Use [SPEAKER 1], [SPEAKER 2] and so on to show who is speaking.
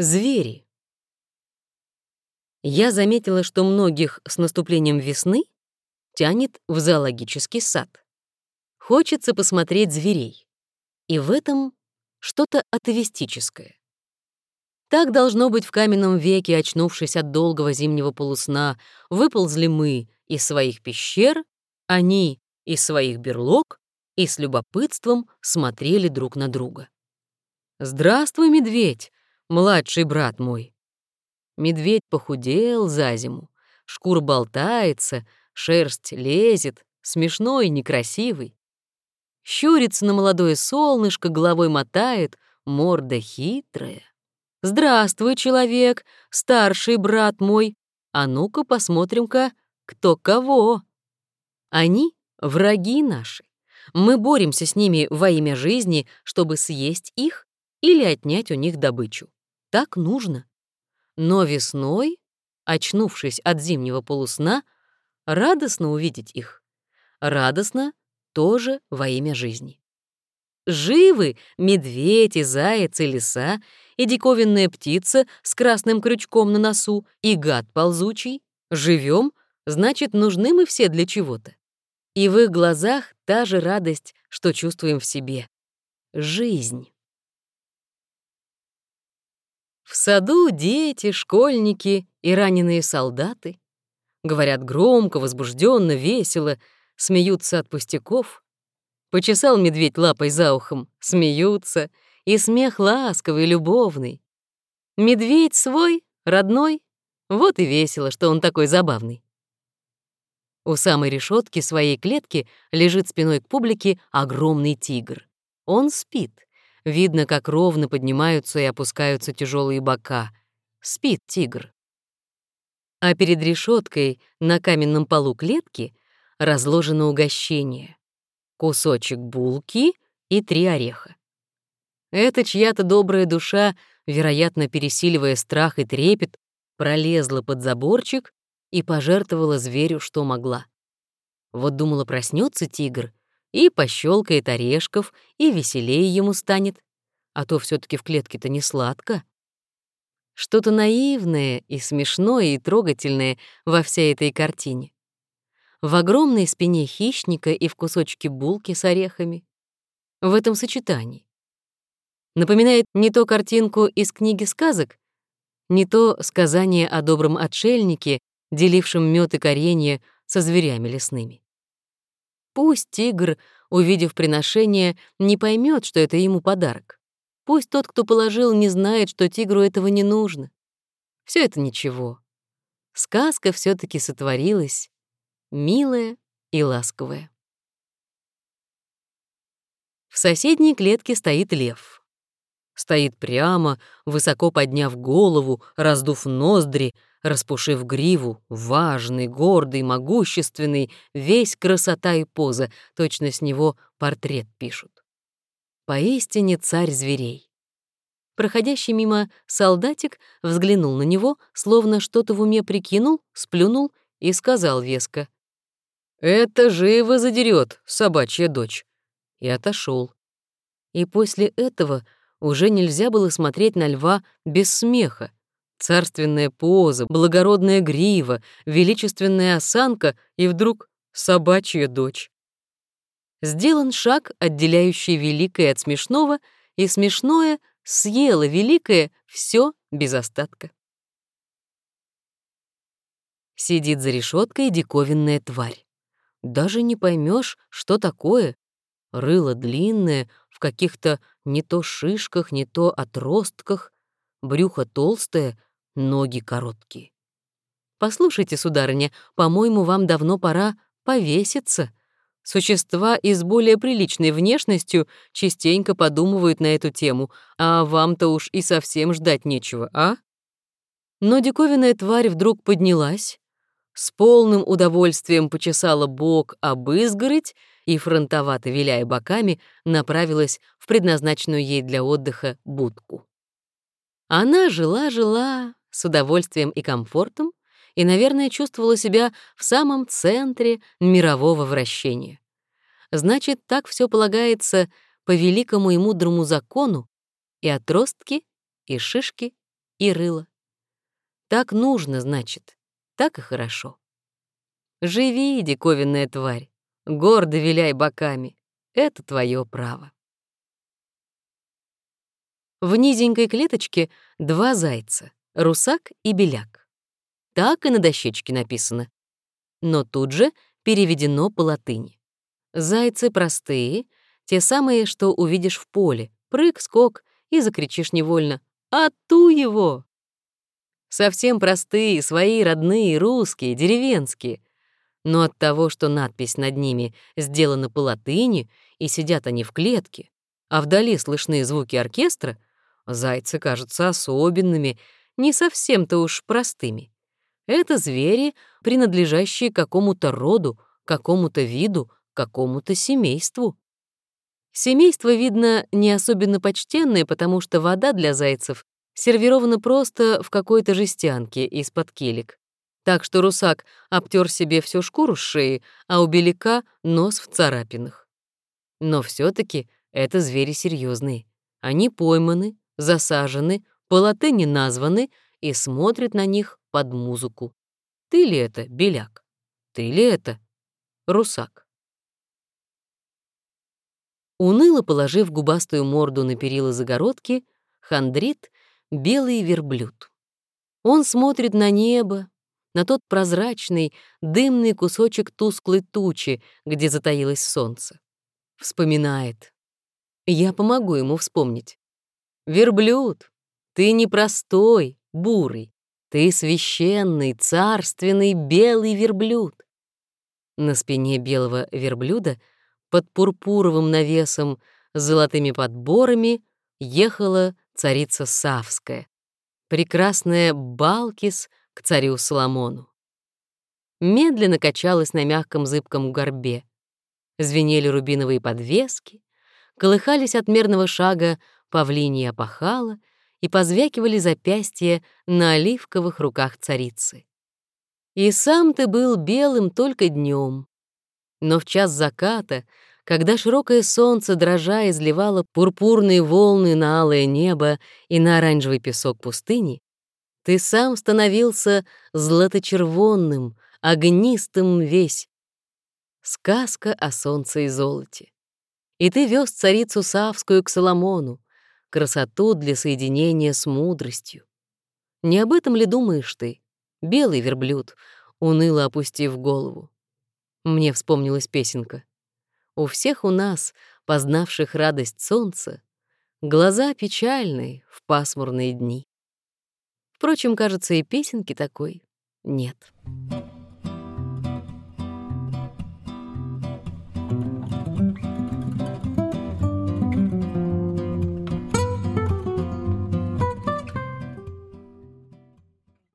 [SPEAKER 1] Звери. Я заметила, что многих с наступлением весны тянет в зоологический сад. Хочется посмотреть зверей. И в этом что-то атовистическое. Так должно быть в каменном веке, очнувшись от долгого зимнего полусна, выползли мы из своих пещер, они из своих берлог и с любопытством смотрели друг на друга. «Здравствуй, медведь!» Младший брат мой. Медведь похудел за зиму, шкура болтается, шерсть лезет, смешной и некрасивый. Щурится на молодое солнышко, головой мотает, морда хитрая. «Здравствуй, человек, старший брат мой, а ну-ка посмотрим-ка, кто кого». Они — враги наши. Мы боремся с ними во имя жизни, чтобы съесть их или отнять у них добычу. Так нужно. Но весной, очнувшись от зимнего полусна, радостно увидеть их. Радостно тоже во имя жизни. Живы медведь и заяц и лиса, и диковинная птица с красным крючком на носу, и гад ползучий. Живем, значит, нужны мы все для чего-то. И в их глазах та же радость, что чувствуем в себе. Жизнь. В саду дети, школьники и раненые солдаты. Говорят громко, возбужденно, весело, смеются от пустяков. Почесал медведь лапой за ухом, смеются, и смех ласковый, любовный. Медведь свой, родной, вот и весело, что он такой забавный. У самой решетки своей клетки лежит спиной к публике огромный тигр. Он спит. Видно, как ровно поднимаются и опускаются тяжелые бока. Спит тигр. А перед решеткой на каменном полу клетки разложено угощение. Кусочек булки и три ореха. Это чья-то добрая душа, вероятно, пересиливая страх и трепет, пролезла под заборчик и пожертвовала зверю, что могла. Вот думала, проснется тигр и пощелкает орешков, и веселее ему станет. А то все таки в клетке-то не сладко. Что-то наивное и смешное и трогательное во всей этой картине. В огромной спине хищника и в кусочке булки с орехами. В этом сочетании. Напоминает не то картинку из книги сказок, не то сказание о добром отшельнике, делившем мед и коренье со зверями лесными. Пусть тигр, увидев приношение, не поймет, что это ему подарок. Пусть тот, кто положил, не знает, что тигру этого не нужно. Все это ничего. Сказка все таки сотворилась, милая и ласковая. В соседней клетке стоит лев. Стоит прямо, высоко подняв голову, раздув ноздри, распушив гриву, важный, гордый, могущественный, весь красота и поза, точно с него портрет пишут. Поистине царь зверей. Проходящий мимо солдатик взглянул на него, словно что-то в уме прикинул, сплюнул и сказал веско. «Это живо задерет, собачья дочь!» И отошел. И после этого уже нельзя было смотреть на льва без смеха, Царственная поза, благородная грива, величественная осанка и вдруг собачья дочь. Сделан шаг, отделяющий великое от смешного, и смешное съело великое все без остатка. Сидит за решеткой диковинная тварь. Даже не поймешь, что такое. Рыло длинное, в каких-то не то шишках, не то отростках, брюхо толстое, ноги короткие. Послушайте, сударыня, по-моему, вам давно пора повеситься. Существа и с более приличной внешностью частенько подумывают на эту тему, а вам-то уж и совсем ждать нечего, а? Но диковинная тварь вдруг поднялась, с полным удовольствием почесала бок об изгородь и, фронтовато виляя боками, направилась в предназначенную ей для отдыха будку. Она жила-жила, с удовольствием и комфортом и, наверное, чувствовала себя в самом центре мирового вращения. Значит, так все полагается по великому и мудрому закону, и отростки, и шишки, и рыло. Так нужно, значит, так и хорошо. Живи, диковинная тварь, гордо виляй боками, это твое право. В низенькой клеточке два зайца — русак и беляк. Так и на дощечке написано. Но тут же переведено по латыни. Зайцы простые, те самые, что увидишь в поле. Прыг, скок, и закричишь невольно «А ту его!». Совсем простые, свои родные, русские, деревенские. Но от того, что надпись над ними сделана по латыни, и сидят они в клетке, а вдали слышны звуки оркестра, Зайцы кажутся особенными, не совсем-то уж простыми. Это звери, принадлежащие какому-то роду, какому-то виду, какому-то семейству. Семейство, видно, не особенно почтенное, потому что вода для зайцев сервирована просто в какой-то жестянке из-под келек. Так что русак обтер себе всю шкуру с шеи, а у беляка нос в царапинах. Но все таки это звери серьезные. Они пойманы, засажены, по латыни названы и смотрят на них под музыку. Ты ли это, беляк? Ты ли это, русак? Уныло положив губастую морду на перила загородки, хандрит белый верблюд. Он смотрит на небо, на тот прозрачный, дымный кусочек тусклой тучи, где затаилось солнце. Вспоминает. Я помогу ему вспомнить. Верблюд, ты не простой, бурый, ты священный, царственный белый верблюд. На спине белого верблюда под пурпуровым навесом с золотыми подборами ехала царица Савская, прекрасная Балкис к царю Соломону. Медленно качалась на мягком зыбком горбе. Звенели рубиновые подвески, колыхались от мерного шага павлинья опахала и позвякивали запястья на оливковых руках царицы. И сам ты был белым только днем. Но в час заката, когда широкое солнце, дрожа, изливало пурпурные волны на алое небо и на оранжевый песок пустыни, ты сам становился златочервонным, огнистым весь. Сказка о солнце и золоте. И ты вез царицу Савскую к Соломону, красоту для соединения с мудростью. Не об этом ли думаешь ты, белый верблюд, уныло опустив голову? Мне вспомнилась песенка. У всех у нас, познавших радость солнца, глаза печальные в пасмурные дни. Впрочем, кажется, и песенки такой нет. Нет.